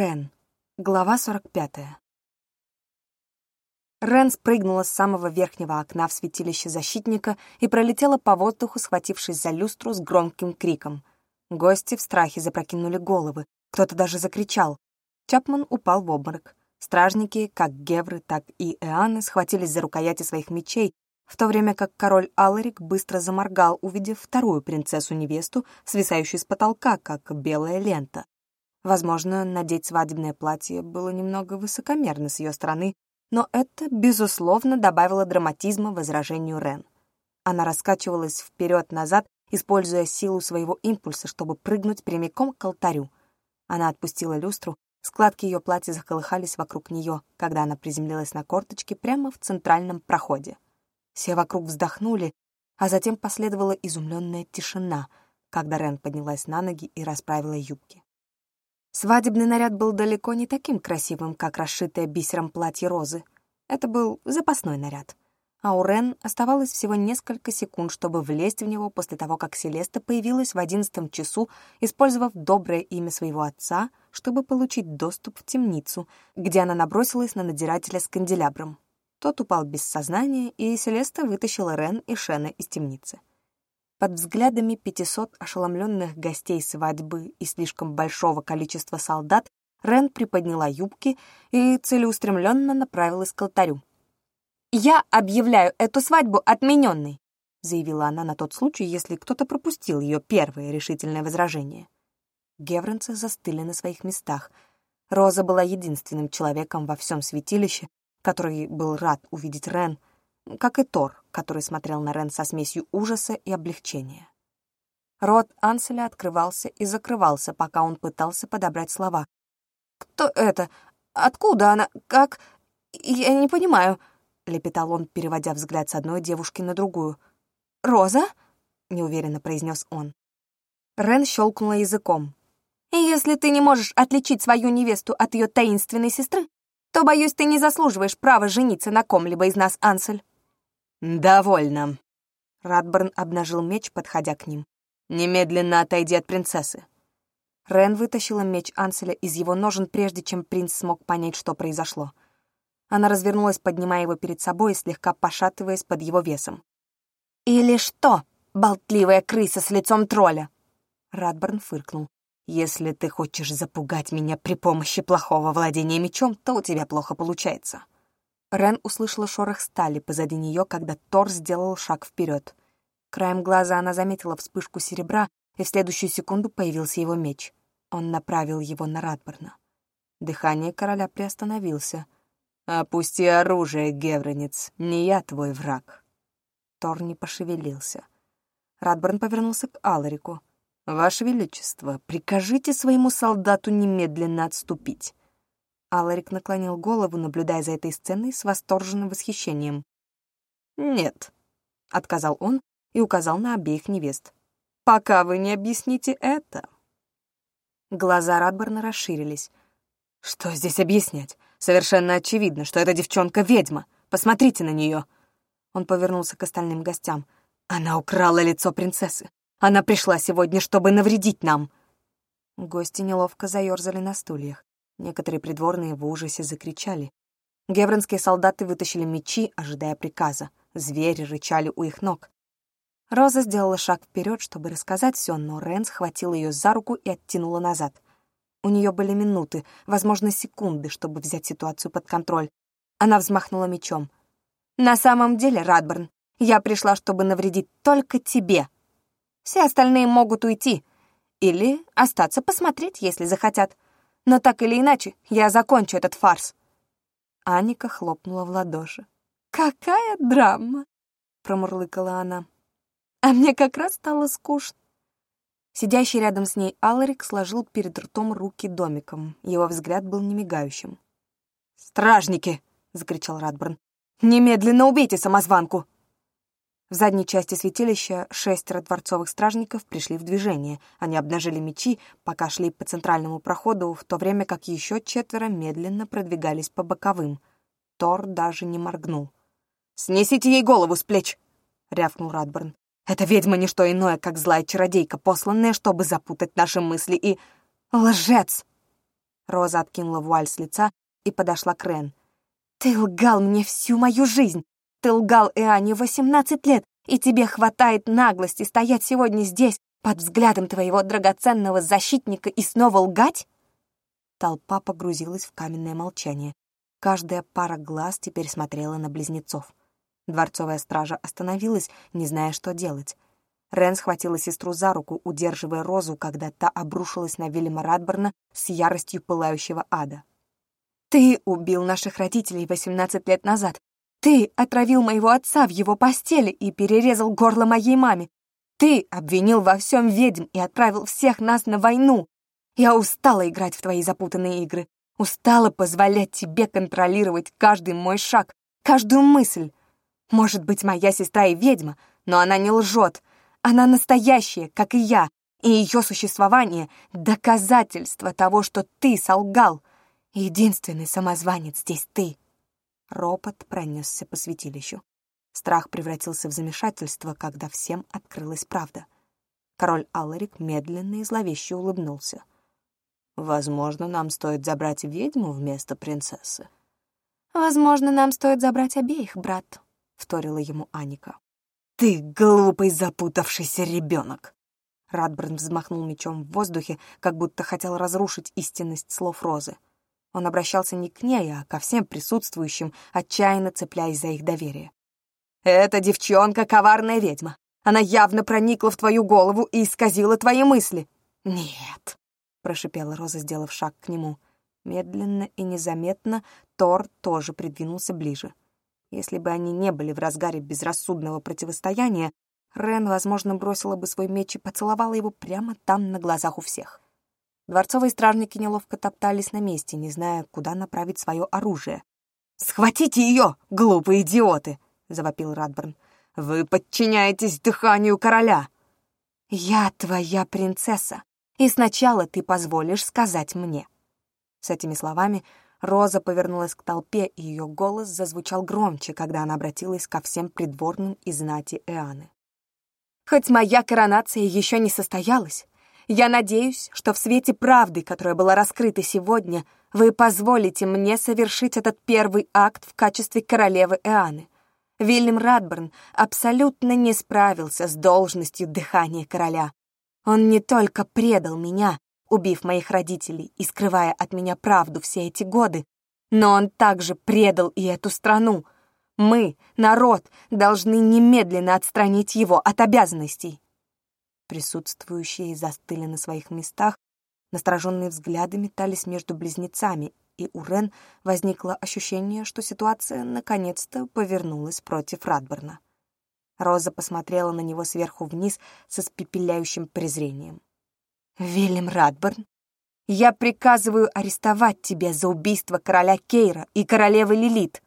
Рен. Глава 45. Рен спрыгнула с самого верхнего окна в святилище защитника и пролетела по воздуху, схватившись за люстру с громким криком. Гости в страхе запрокинули головы, кто-то даже закричал. Чапман упал в обморок. Стражники, как Гевры, так и Эаны, схватились за рукояти своих мечей, в то время как король Аларик быстро заморгал, увидев вторую принцессу-невесту, свисающую с потолка, как белая лента. Возможно, надеть свадебное платье было немного высокомерно с ее стороны, но это, безусловно, добавило драматизма возражению Рен. Она раскачивалась вперед-назад, используя силу своего импульса, чтобы прыгнуть прямиком к алтарю. Она отпустила люстру, складки ее платья заколыхались вокруг нее, когда она приземлилась на корточки прямо в центральном проходе. Все вокруг вздохнули, а затем последовала изумленная тишина, когда Рен поднялась на ноги и расправила юбки. Свадебный наряд был далеко не таким красивым, как расшитое бисером платье Розы. Это был запасной наряд. А у Рен оставалось всего несколько секунд, чтобы влезть в него после того, как Селеста появилась в одиннадцатом часу, использовав доброе имя своего отца, чтобы получить доступ в темницу, где она набросилась на надзирателя с канделябром. Тот упал без сознания, и Селеста вытащила Рен и Шена из темницы. Под взглядами 500 ошеломленных гостей свадьбы и слишком большого количества солдат Рен приподняла юбки и целеустремленно направилась к алтарю. «Я объявляю эту свадьбу отмененной», заявила она на тот случай, если кто-то пропустил ее первое решительное возражение. Гевронцы застыли на своих местах. Роза была единственным человеком во всем святилище, который был рад увидеть Рен — как и Тор, который смотрел на Рен со смесью ужаса и облегчения. Рот Анселя открывался и закрывался, пока он пытался подобрать слова. «Кто это? Откуда она? Как? Я не понимаю», — лепетал он, переводя взгляд с одной девушки на другую. «Роза?» — неуверенно произнес он. Рен щелкнула языком. «Если ты не можешь отличить свою невесту от ее таинственной сестры, то, боюсь, ты не заслуживаешь права жениться на ком-либо из нас, Ансель». «Довольно». Радберн обнажил меч, подходя к ним. «Немедленно отойди от принцессы». Рен вытащила меч Анселя из его ножен, прежде чем принц смог понять, что произошло. Она развернулась, поднимая его перед собой и слегка пошатываясь под его весом. «Или что, болтливая крыса с лицом тролля?» Радберн фыркнул. «Если ты хочешь запугать меня при помощи плохого владения мечом, то у тебя плохо получается». Рен услышала шорох стали позади нее, когда Тор сделал шаг вперед. Краем глаза она заметила вспышку серебра, и в следующую секунду появился его меч. Он направил его на Радборна. Дыхание короля приостановился. «Опусти оружие, Гевронец, не я твой враг». Тор не пошевелился. Радборн повернулся к Аларику. «Ваше Величество, прикажите своему солдату немедленно отступить». Аларик наклонил голову, наблюдая за этой сценой с восторженным восхищением. «Нет», — отказал он и указал на обеих невест. «Пока вы не объясните это». Глаза Радборна расширились. «Что здесь объяснять? Совершенно очевидно, что эта девчонка — ведьма. Посмотрите на нее». Он повернулся к остальным гостям. «Она украла лицо принцессы. Она пришла сегодня, чтобы навредить нам». Гости неловко заерзали на стульях. Некоторые придворные в ужасе закричали. Гевронские солдаты вытащили мечи, ожидая приказа. Звери рычали у их ног. Роза сделала шаг вперед, чтобы рассказать все, но Рен схватила ее за руку и оттянула назад. У нее были минуты, возможно, секунды, чтобы взять ситуацию под контроль. Она взмахнула мечом. «На самом деле, Радберн, я пришла, чтобы навредить только тебе. Все остальные могут уйти. Или остаться посмотреть, если захотят. Но так или иначе, я закончу этот фарс. Аника хлопнула в ладоши. «Какая драма!» — промурлыкала она. «А мне как раз стало скучно». Сидящий рядом с ней Аларик сложил перед ртом руки домиком. Его взгляд был немигающим. «Стражники!» — закричал Радберн. «Немедленно убейте самозванку!» В задней части святилища шестеро дворцовых стражников пришли в движение. Они обнажили мечи, пока шли по центральному проходу, в то время как еще четверо медленно продвигались по боковым. Тор даже не моргнул. «Снесите ей голову с плеч!» — рявкнул Радберн. «Эта ведьма — не что иное, как злая чародейка, посланная, чтобы запутать наши мысли и... Лжец!» Роза откинула вуаль с лица и подошла к Рен. «Ты лгал мне всю мою жизнь! Ты лгал Иоанне восемнадцать лет, и тебе хватает наглости стоять сегодня здесь, под взглядом твоего драгоценного защитника и снова лгать?» Толпа погрузилась в каменное молчание. Каждая пара глаз теперь смотрела на близнецов. Дворцовая стража остановилась, не зная, что делать. Рен схватила сестру за руку, удерживая Розу, когда та обрушилась на Вильяма Радберна с яростью пылающего ада. «Ты убил наших родителей 18 лет назад. Ты отравил моего отца в его постели и перерезал горло моей маме. Ты обвинил во всем ведьм и отправил всех нас на войну. Я устала играть в твои запутанные игры. Устала позволять тебе контролировать каждый мой шаг, каждую мысль. Может быть, моя сестра и ведьма, но она не лжет. Она настоящая, как и я, и ее существование — доказательство того, что ты солгал. Единственный самозванец здесь ты. Ропот пронесся по святилищу. Страх превратился в замешательство, когда всем открылась правда. Король Алларик медленно и зловеще улыбнулся. «Возможно, нам стоит забрать ведьму вместо принцессы». «Возможно, нам стоит забрать обеих, брат», — вторила ему Аника. «Ты глупый запутавшийся ребенок!» Радберн взмахнул мечом в воздухе, как будто хотел разрушить истинность слов Розы. Он обращался не к ней, а ко всем присутствующим, отчаянно цепляясь за их доверие. «Эта девчонка — коварная ведьма. Она явно проникла в твою голову и исказила твои мысли». «Нет», — прошипела Роза, сделав шаг к нему. Медленно и незаметно Тор тоже придвинулся ближе. Если бы они не были в разгаре безрассудного противостояния, Рен, возможно, бросила бы свой меч и поцеловала его прямо там, на глазах у всех. Дворцовые стражники неловко топтались на месте, не зная, куда направить свое оружие. «Схватите ее, глупые идиоты!» — завопил Радберн. «Вы подчиняетесь дыханию короля!» «Я твоя принцесса, и сначала ты позволишь сказать мне». С этими словами Роза повернулась к толпе, и ее голос зазвучал громче, когда она обратилась ко всем придворным и знати Эаны. «Хоть моя коронация еще не состоялась, я надеюсь, что в свете правды, которая была раскрыта сегодня, вы позволите мне совершить этот первый акт в качестве королевы Эаны. Вильям Радберн абсолютно не справился с должностью дыхания короля. Он не только предал меня, убив моих родителей и скрывая от меня правду все эти годы, но он также предал и эту страну. Мы, народ, должны немедленно отстранить его от обязанностей. Присутствующие застыли на своих местах, настороженные взгляды метались между близнецами, и у Рен возникло ощущение, что ситуация наконец-то повернулась против Радберна. Роза посмотрела на него сверху вниз со спепеляющим презрением. «Вильям Радберн, я приказываю арестовать тебя за убийство короля Кейра и королевы Лилит!»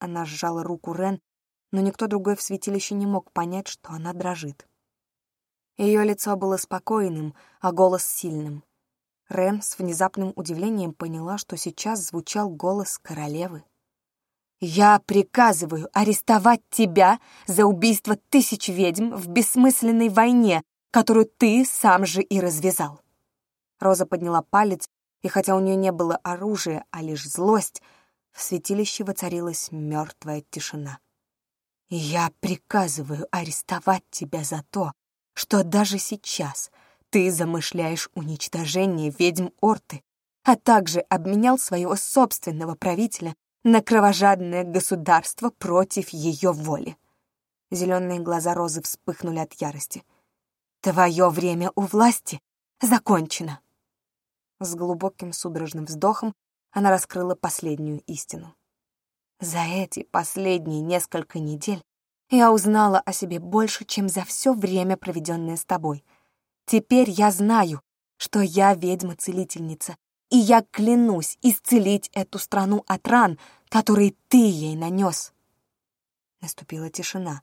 Она сжала руку Рен, но никто другой в святилище не мог понять, что она дрожит. Ее лицо было спокойным, а голос сильным. Рен с внезапным удивлением поняла, что сейчас звучал голос королевы. «Я приказываю арестовать тебя за убийство тысяч ведьм в бессмысленной войне, которую ты сам же и развязал. Роза подняла палец, и хотя у нее не было оружия, а лишь злость, в святилище воцарилась мертвая тишина. «Я приказываю арестовать тебя за то, что даже сейчас ты замышляешь уничтожение ведьм Орты, а также обменял своего собственного правителя на кровожадное государство против ее воли». Зеленые глаза Розы вспыхнули от ярости — Твое время у власти закончено. С глубоким судорожным вздохом она раскрыла последнюю истину. За эти последние несколько недель я узнала о себе больше, чем за все время, проведенное с тобой. Теперь я знаю, что я ведьма-целительница, и я клянусь исцелить эту страну от ран, которые ты ей нанес. Наступила тишина.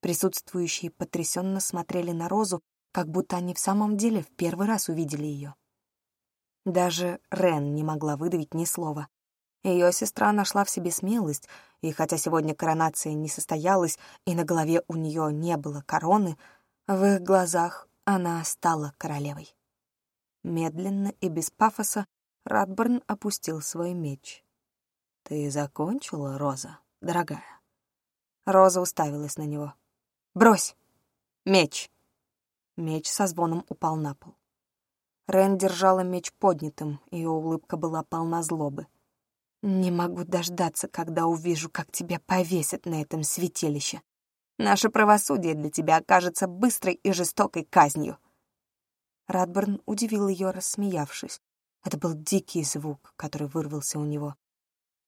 Присутствующие потрясенно смотрели на Розу, как будто они в самом деле в первый раз увидели ее. Даже Рен не могла выдавить ни слова. Ее сестра нашла в себе смелость, и хотя сегодня коронация не состоялась и на голове у нее не было короны, в их глазах она стала королевой. Медленно и без пафоса Радберн опустил свой меч. «Ты закончила, Роза, дорогая?» Роза уставилась на него. «Брось! Меч!» Меч со звоном упал на пол. Рен держала меч поднятым, ее улыбка была полна злобы. «Не могу дождаться, когда увижу, как тебя повесят на этом святилище. Наше правосудие для тебя окажется быстрой и жестокой казнью». Радберн удивил ее, рассмеявшись. Это был дикий звук, который вырвался у него.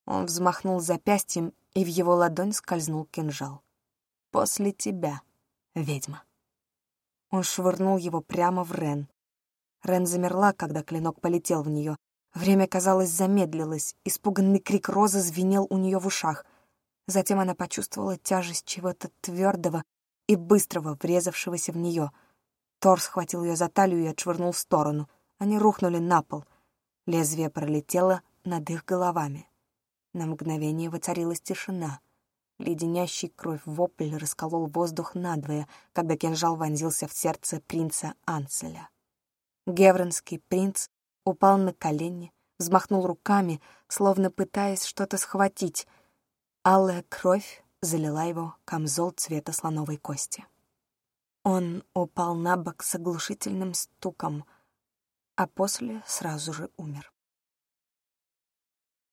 Он взмахнул запястьем, и в его ладонь скользнул кинжал. «После тебя, ведьма». Он швырнул его прямо в Рен. Рен замерла, когда клинок полетел в нее. Время, казалось, замедлилось. Испуганный крик Розы звенел у нее в ушах. Затем она почувствовала тяжесть чего-то твердого и быстрого, врезавшегося в нее. Тор схватил ее за талию и отшвырнул в сторону. Они рухнули на пол. Лезвие пролетело над их головами. На мгновение воцарилась тишина. Леденящий кровь вопль расколол воздух надвое, когда кинжал вонзился в сердце принца Анселя. Гевронский принц упал на колени, взмахнул руками, словно пытаясь что-то схватить. Алая кровь залила его камзол цвета слоновой кости. Он упал на бок с оглушительным стуком, а после сразу же умер.